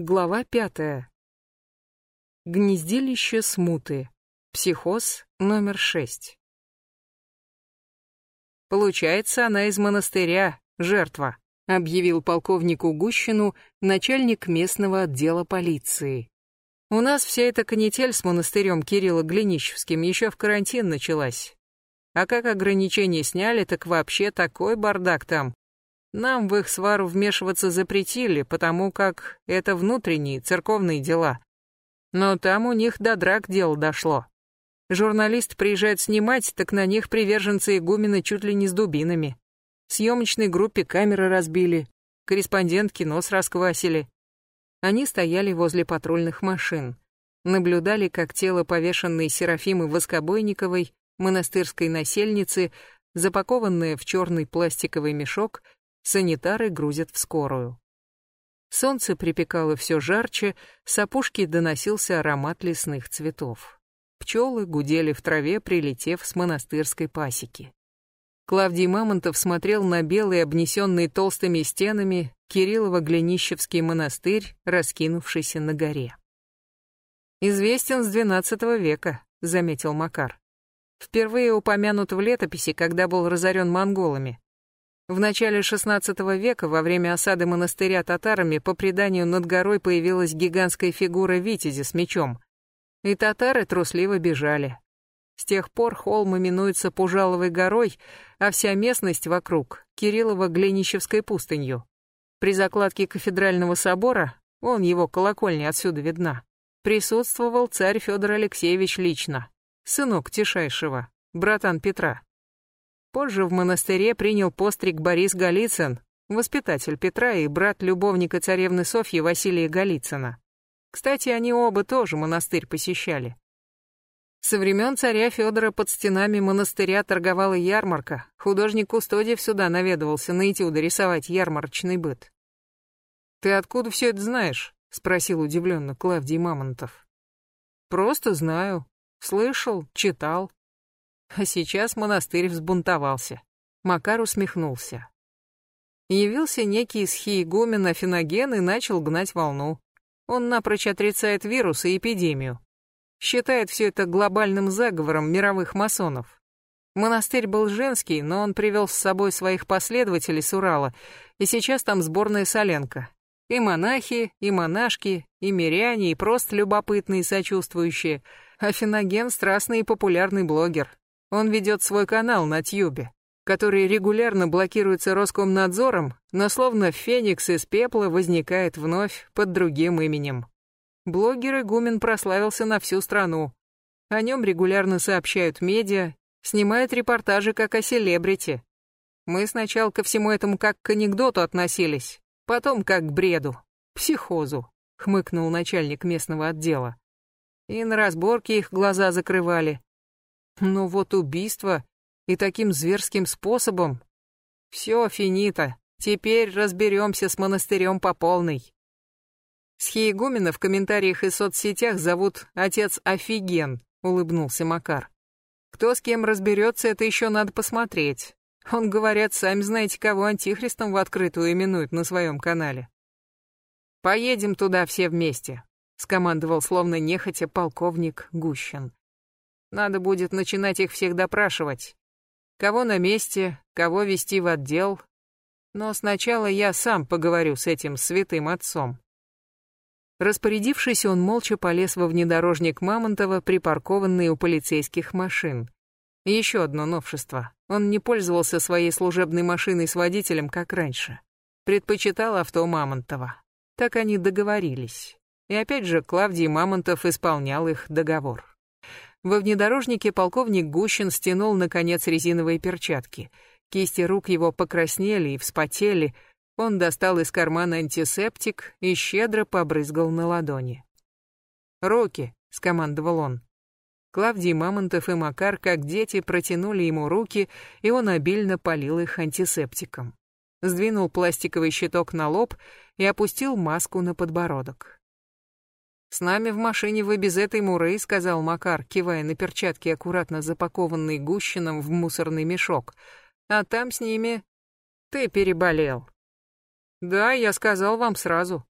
Глава пятая. Гнездилище смуты. Психоз номер шесть. Получается, она из монастыря, жертва, объявил полковнику Гущину начальник местного отдела полиции. У нас вся эта канитель с монастырем Кирилла Глинищевским еще в карантин началась. А как ограничения сняли, так вообще такой бардак там. Нам в их свару вмешиваться запретили, потому как это внутренние церковные дела. Но там у них до драк дело дошло. Журналист приезжает снимать, так на них приверженцы игумена чуть ли не с дубинами. Съемочной группе камеры разбили, корреспондентки нос расквасили. Они стояли возле патрульных машин, наблюдали, как тело повешенной Серафимы Воскобойниковой, монастырской насельницы, запакованное в черный пластиковый мешок, санитары грузят в скорую. Солнце припекало все жарче, с опушки доносился аромат лесных цветов. Пчелы гудели в траве, прилетев с монастырской пасеки. Клавдий Мамонтов смотрел на белый, обнесенный толстыми стенами, Кириллово-Глинищевский монастырь, раскинувшийся на горе. «Известен с XII века», — заметил Макар. «Впервые упомянут в летописи, когда был разорен монголами. В начале XVI века, во время осады монастыря татарами, по преданию над горой появилась гигантская фигура витязя с мечом. И татары трусливо бежали. С тех пор холм именуется Пужаловой горой, а вся местность вокруг — Кириллово-Глинищевской пустынью. При закладке кафедрального собора, он его колокольня отсюда видна, присутствовал царь Федор Алексеевич лично, сынок Тишайшего, братан Петра. Позже в монастыре принял постриг Борис Голицын, воспитатель Петра и брат любовника царевны Софьи Василия Голицына. Кстати, они оба тоже монастырь посещали. Со времен царя Федора под стенами монастыря торговала ярмарка, художник Кустодиев сюда наведывался на этюды рисовать ярмарочный быт. «Ты откуда все это знаешь?» — спросил удивленно Клавдий Мамонтов. «Просто знаю. Слышал, читал. А сейчас монастырь взбунтовался. Макар усмехнулся. Явился некий схиегумен Афиноген и начал гнать волну. Он напрочь отрицает вирус и эпидемию. Считает все это глобальным заговором мировых масонов. Монастырь был женский, но он привел с собой своих последователей с Урала, и сейчас там сборная соленка. И монахи, и монашки, и миряне, и просто любопытные сочувствующие. Афиноген — страстный и популярный блогер. Он ведет свой канал на Тьюбе, который регулярно блокируется Роскомнадзором, но словно феникс из пепла возникает вновь под другим именем. Блогер Игумен прославился на всю страну. О нем регулярно сообщают медиа, снимают репортажи как о селебрити. Мы сначала ко всему этому как к анекдоту относились, потом как к бреду, психозу, хмыкнул начальник местного отдела. И на разборке их глаза закрывали. Но вот убийство и таким зверским способом... Все, финита, теперь разберемся с монастырем по полной. Схиегумена в комментариях и соцсетях зовут отец Офиген, улыбнулся Макар. Кто с кем разберется, это еще надо посмотреть. Он, говорят, сами знаете, кого антихристом в открытую именует на своем канале. «Поедем туда все вместе», — скомандовал словно нехотя полковник Гущин. Надо будет начинать их всех допрашивать. Кого на месте, кого вести в отдел. Но сначала я сам поговорю с этим святым отцом. Распорядившись, он молча полез во внедорожник Мамонтова, припаркованный у полицейских машин. Еще одно новшество. Он не пользовался своей служебной машиной с водителем, как раньше. Предпочитал авто Мамонтова. Так они договорились. И опять же, Клавдий Мамонтов исполнял их договор. Во внедорожнике полковник Гущин стянул, наконец, резиновые перчатки. Кисти рук его покраснели и вспотели. Он достал из кармана антисептик и щедро побрызгал на ладони. «Руки!» — скомандовал он. Клавдий Мамонтов и Макар, как дети, протянули ему руки, и он обильно полил их антисептиком. Сдвинул пластиковый щиток на лоб и опустил маску на подбородок. «С нами в машине вы без этой муры», — сказал Макар, кивая на перчатки, аккуратно запакованные гущином в мусорный мешок. «А там с ними...» «Ты переболел». «Да, я сказал вам сразу».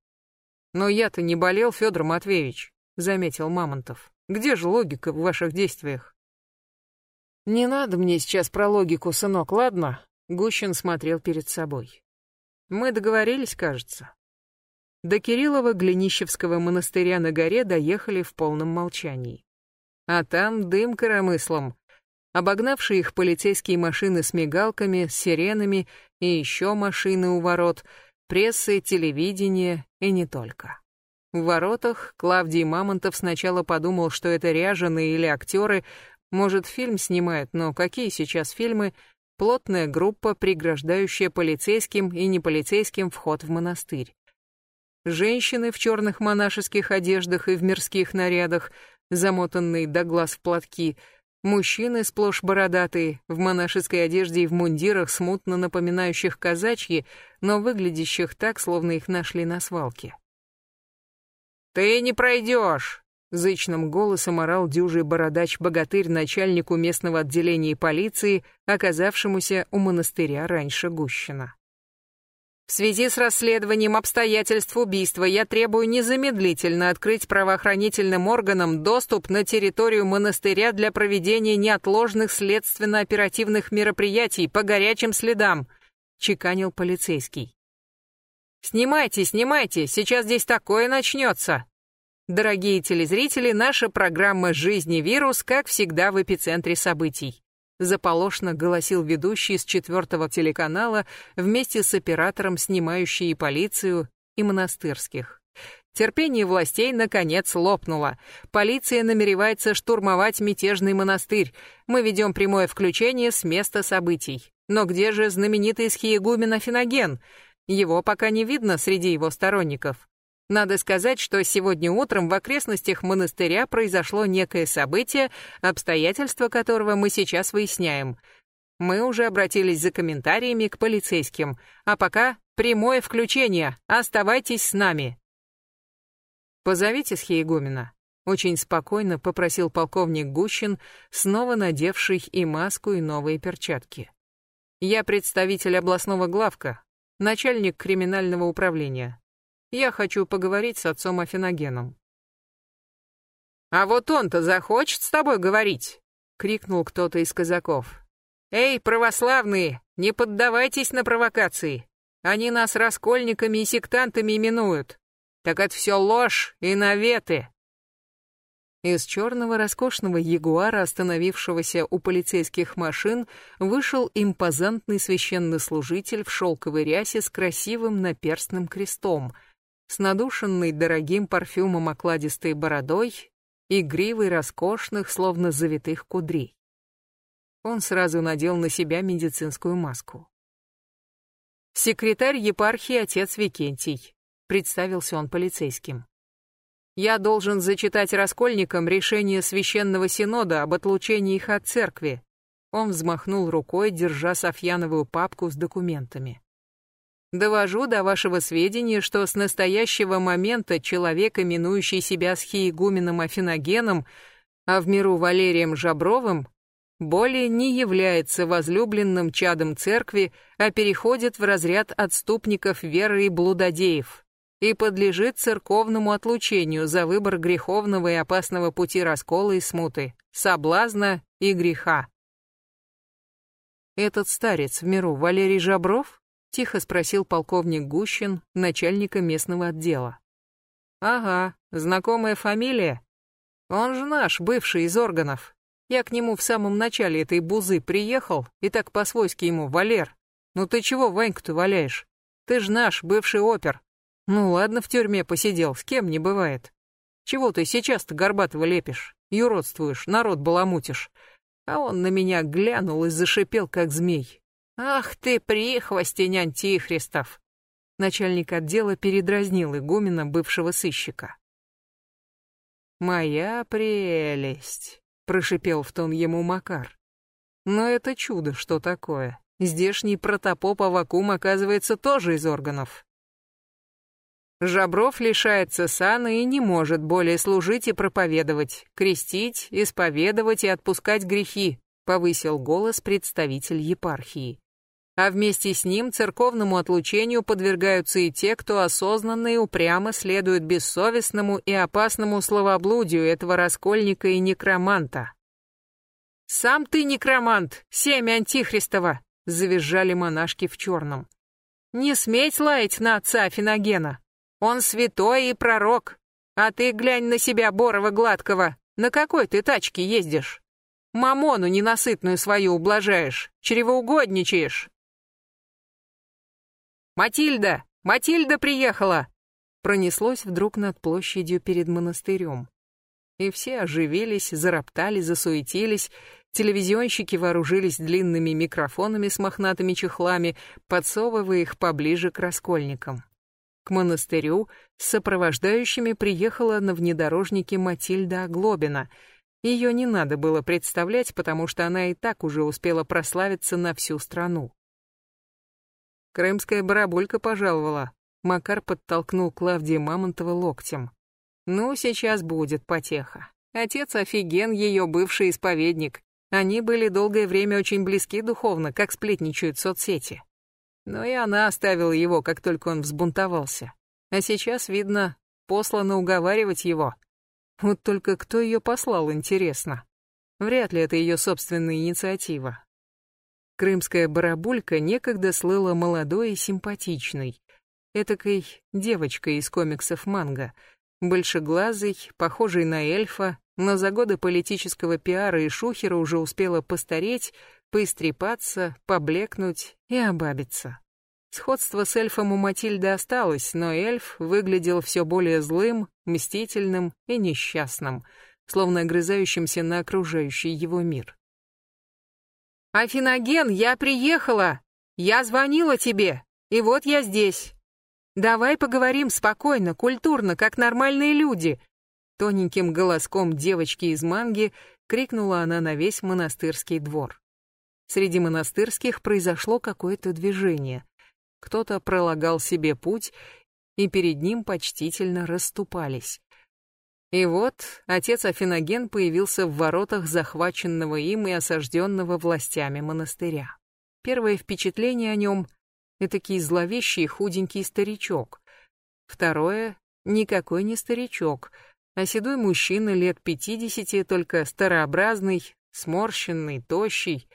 Но я-то не болел, Федор Матвеевич, заметил Мамонтов. Где же логика в ваших действиях? Не надо мне сейчас про логику, сынок, ладно? Гущин смотрел перед собой. Мы договорились, кажется. До Кириллова Глинищевского монастыря на горе доехали в полном молчании. А там дым коромыслом. Обогнавшие их полицейские машины с мигалками, с сиренами и еще машины у ворот, прессы, телевидение и не только. В воротах Клавдий Мамонтов сначала подумал, что это ряженые или актеры, может, фильм снимают, но какие сейчас фильмы, плотная группа, преграждающая полицейским и неполицейским вход в монастырь. Женщины в черных монашеских одеждах и в мирских нарядах, замотанные до глаз в платки, мужчины сплошь бородатые, в монашеской одежде и в мундирах, смутно напоминающих казачьи, но выглядящих так, словно их нашли на свалке. «Ты не пройдешь!» Зычным голосом орал дюжий бородач-богатырь начальнику местного отделения полиции, оказавшемуся у монастыря раньше Гущина. В связи с расследованием обстоятельств убийства я требую незамедлительно открыть правоохранительным органам доступ на территорию монастыря для проведения неотложных следственно-оперативных мероприятий по горячим следам, чеканил полицейский. Снимайте, снимайте, сейчас здесь такое начнется. Дорогие телезрители, наша программа «Жизни вирус», как всегда, в эпицентре событий. Заполошно голосил ведущий с четвертого телеканала вместе с оператором, снимающий и полицию, и монастырских. Терпение властей наконец лопнуло. Полиция намеревается штурмовать мятежный монастырь. Мы ведем прямое включение с места событий. Но где же знаменитый схиегумен Афиноген? Его пока не видно среди его сторонников. Надо сказать, что сегодня утром в окрестностях монастыря произошло некое событие, обстоятельства которого мы сейчас выясняем. Мы уже обратились за комментариями к полицейским, а пока прямое включение. Оставайтесь с нами. Позовите схиегумена. Очень спокойно попросил полковник Гущин, снова надевший и маску, и новые перчатки. Я представитель областного главка, начальник криминального управления. Я хочу поговорить с отцом Афиногеном. «А вот он-то захочет с тобой говорить!» — крикнул кто-то из казаков. «Эй, православные, не поддавайтесь на провокации! Они нас раскольниками и сектантами именуют! Так это все ложь и наветы!» Из черного роскошного ягуара, остановившегося у полицейских машин, вышел импозантный священнослужитель в шелковой рясе с красивым наперстным крестом — с надушенной дорогим парфюмом окладистой бородой и гривой роскошных, словно завитых кудрей. Он сразу надел на себя медицинскую маску. «Секретарь епархии отец Викентий», — представился он полицейским. «Я должен зачитать раскольникам решение Священного Синода об отлучении их от церкви». Он взмахнул рукой, держа Софьяновую папку с документами. Довожу до вашего сведения, что с настоящего момента человек, именующий себя схиегуменом Афиногеном, а в миру Валерием Жабровым, более не является возлюбленным чадом церкви, а переходит в разряд отступников веры и блудодеев и подлежит церковному отлучению за выбор греховного и опасного пути раскола и смуты, соблазна и греха. Этот старец в миру Валерий Жабров? Тихо спросил полковник Гущин, начальника местного отдела. Ага, знакомая фамилия. Он же наш, бывший из органов. Я к нему в самом начале этой бузы приехал, и так по-свойски ему, Валер. Ну ты чего Ваньку-то валяешь? Ты ж наш, бывший опер. Ну ладно, в тюрьме посидел, с кем не бывает. Чего ты сейчас-то горбатого лепишь, юродствуешь, народ баламутишь? А он на меня глянул и зашипел, как змей. «Ах ты, прихвостень антихристов!» Начальник отдела передразнил игумена бывшего сыщика. «Моя прелесть!» — прошипел в тон ему Макар. «Но это чудо, что такое. Здешний протопоп Авакум, оказывается, тоже из органов. Жабров лишается сана и не может более служить и проповедовать, крестить, исповедовать и отпускать грехи, повысил голос представитель епархии. А вместе с ним церковному отлучению подвергаются и те, кто осознанно и упрямо следует бессовестному и опасному словоблудию этого раскольника и некроманта. «Сам ты некромант, семя Антихристова!» — завизжали монашки в черном. «Не сметь лаять на отца Финогена! Он святой и пророк, а ты глянь на себя, Борова Гладкого, на какой ты тачке ездишь? Мамону ненасытную свою ублажаешь, чревоугодничаешь!» «Матильда! Матильда приехала!» Пронеслось вдруг над площадью перед монастырем. И все оживились, зароптали, засуетились, телевизионщики вооружились длинными микрофонами с мохнатыми чехлами, подсовывая их поближе к раскольникам. К монастырю с сопровождающими приехала на внедорожнике Матильда Оглобина. Ее не надо было представлять, потому что она и так уже успела прославиться на всю страну. Крымская барабулька пожаловала. Макар подтолкнул Клавдия Мамонтова локтем. Ну, сейчас будет потеха. Отец офиген, ее бывший исповедник. Они были долгое время очень близки духовно, как сплетничают соцсети. Но и она оставила его, как только он взбунтовался. А сейчас, видно, послано уговаривать его. Вот только кто ее послал, интересно. Вряд ли это ее собственная инициатива. Крымская барабулька некогда слыла молодой и симпатичной, этакой девочкой из комиксов манго, большеглазой, похожей на эльфа, но за годы политического пиара и шухера уже успела постареть, поистрепаться, поблекнуть и обабиться. Сходство с эльфом у Матильды осталось, но эльф выглядел все более злым, мстительным и несчастным, словно огрызающимся на окружающий его мир. «Афиноген, я приехала! Я звонила тебе, и вот я здесь. Давай поговорим спокойно, культурно, как нормальные люди!» Тоненьким голоском девочки из манги крикнула она на весь монастырский двор. Среди монастырских произошло какое-то движение. Кто-то пролагал себе путь, и перед ним почтительно расступались. И вот отец Афиноген появился в воротах захваченного им и осажденного властями монастыря. Первое впечатление о нем — этакий зловещий худенький старичок. Второе — никакой не старичок, а седой мужчина лет пятидесяти, только старообразный, сморщенный, тощий.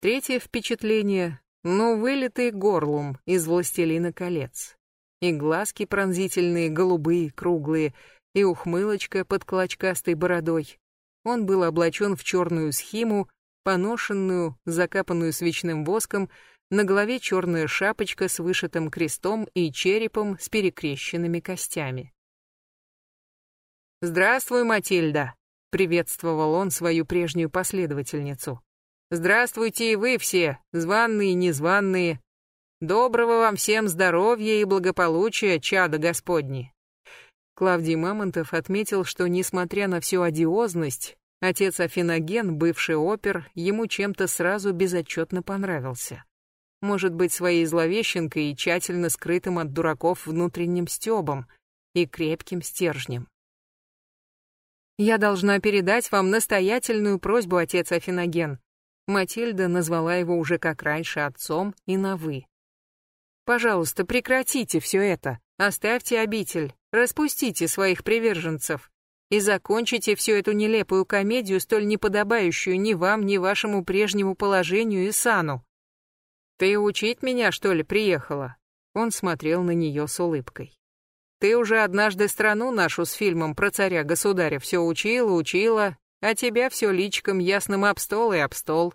Третье впечатление — ну, вылитый горлум из «Властелина колец». И глазки пронзительные, голубые, круглые — и ухмылочка под клочкастой бородой. Он был облачен в черную схиму, поношенную, закапанную свечным воском, на голове черная шапочка с вышитым крестом и черепом с перекрещенными костями. «Здравствуй, Матильда!» — приветствовал он свою прежнюю последовательницу. «Здравствуйте и вы все, званные и незваные! Доброго вам всем здоровья и благополучия, чада Господни!» Клавдий Мамонтов отметил, что, несмотря на всю одиозность, отец Афиноген, бывший опер, ему чем-то сразу безотчетно понравился. Может быть, своей зловещенкой и тщательно скрытым от дураков внутренним стебом и крепким стержнем. «Я должна передать вам настоятельную просьбу, отец Афиноген». Матильда назвала его уже как раньше отцом и на «вы». «Пожалуйста, прекратите все это, оставьте обитель, Распустите своих приверженцев и закончите всю эту нелепую комедию, столь неподобающую ни вам, ни вашему прежнему положению и сану. Ты учить меня, что ли, приехала? Он смотрел на нее с улыбкой. Ты уже однажды страну нашу с фильмом про царя-государя все учила, учила, а тебя все личком ясным об стол и об стол.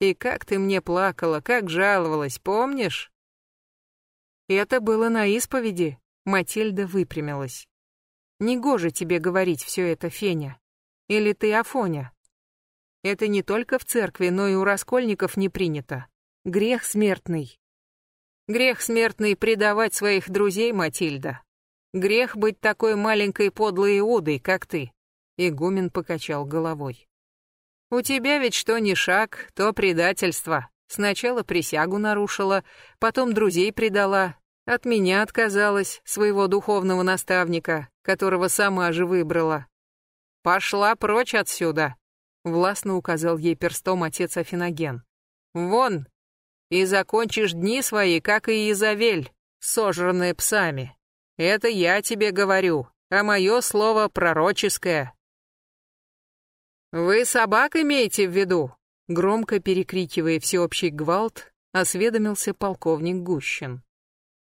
И как ты мне плакала, как жаловалась, помнишь? Это было на исповеди, Матильда выпрямилась. «Негоже тебе говорить все это, Феня. Или ты Афоня? Это не только в церкви, но и у раскольников не принято. Грех смертный. Грех смертный предавать своих друзей, Матильда. Грех быть такой маленькой подлой Иудой, как ты. Игумен покачал головой. У тебя ведь что ни шаг, то предательство. Сначала присягу нарушила, потом друзей предала, от меня отказалась, своего духовного наставника, которого сама же выбрала. «Пошла прочь отсюда!» — властно указал ей перстом отец Афиноген. «Вон!» и закончишь дни свои, как и Изавель, сожранные псами. Это я тебе говорю, а мое слово пророческое. Вы собак имеете в виду? Громко перекрикивая всеобщий гвалт, осведомился полковник Гущин.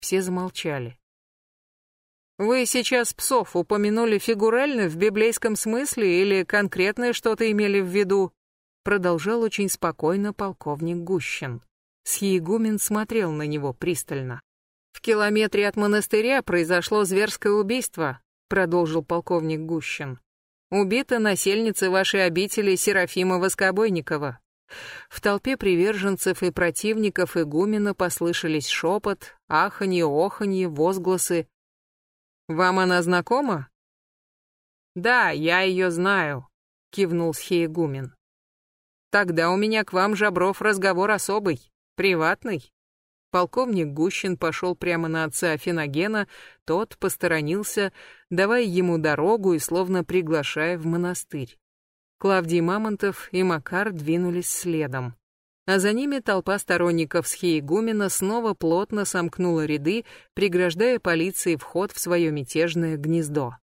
Все замолчали. Вы сейчас псов упомянули фигурально в библейском смысле или конкретное что-то имели в виду? Продолжал очень спокойно полковник Гущин. Сьегумен смотрел на него пристально. В километре от монастыря произошло зверское убийство, продолжил полковник Гущин. Убита насельница вашей обители Серафима Воскобойникова. В толпе приверженцев и противников игумена послышались шепот, аханье, оханье, возгласы. «Вам она знакома?» «Да, я ее знаю», — кивнул схиегумен. «Тогда у меня к вам, Жабров, разговор особый, приватный». Полковник Гущин пошел прямо на отца Афиногена, тот посторонился, давая ему дорогу и словно приглашая в монастырь. Клавдий Мамонтов и Макар двинулись следом. А за ними толпа сторонников Схиегумена снова плотно сомкнула ряды, преграждая полиции вход в свое мятежное гнездо.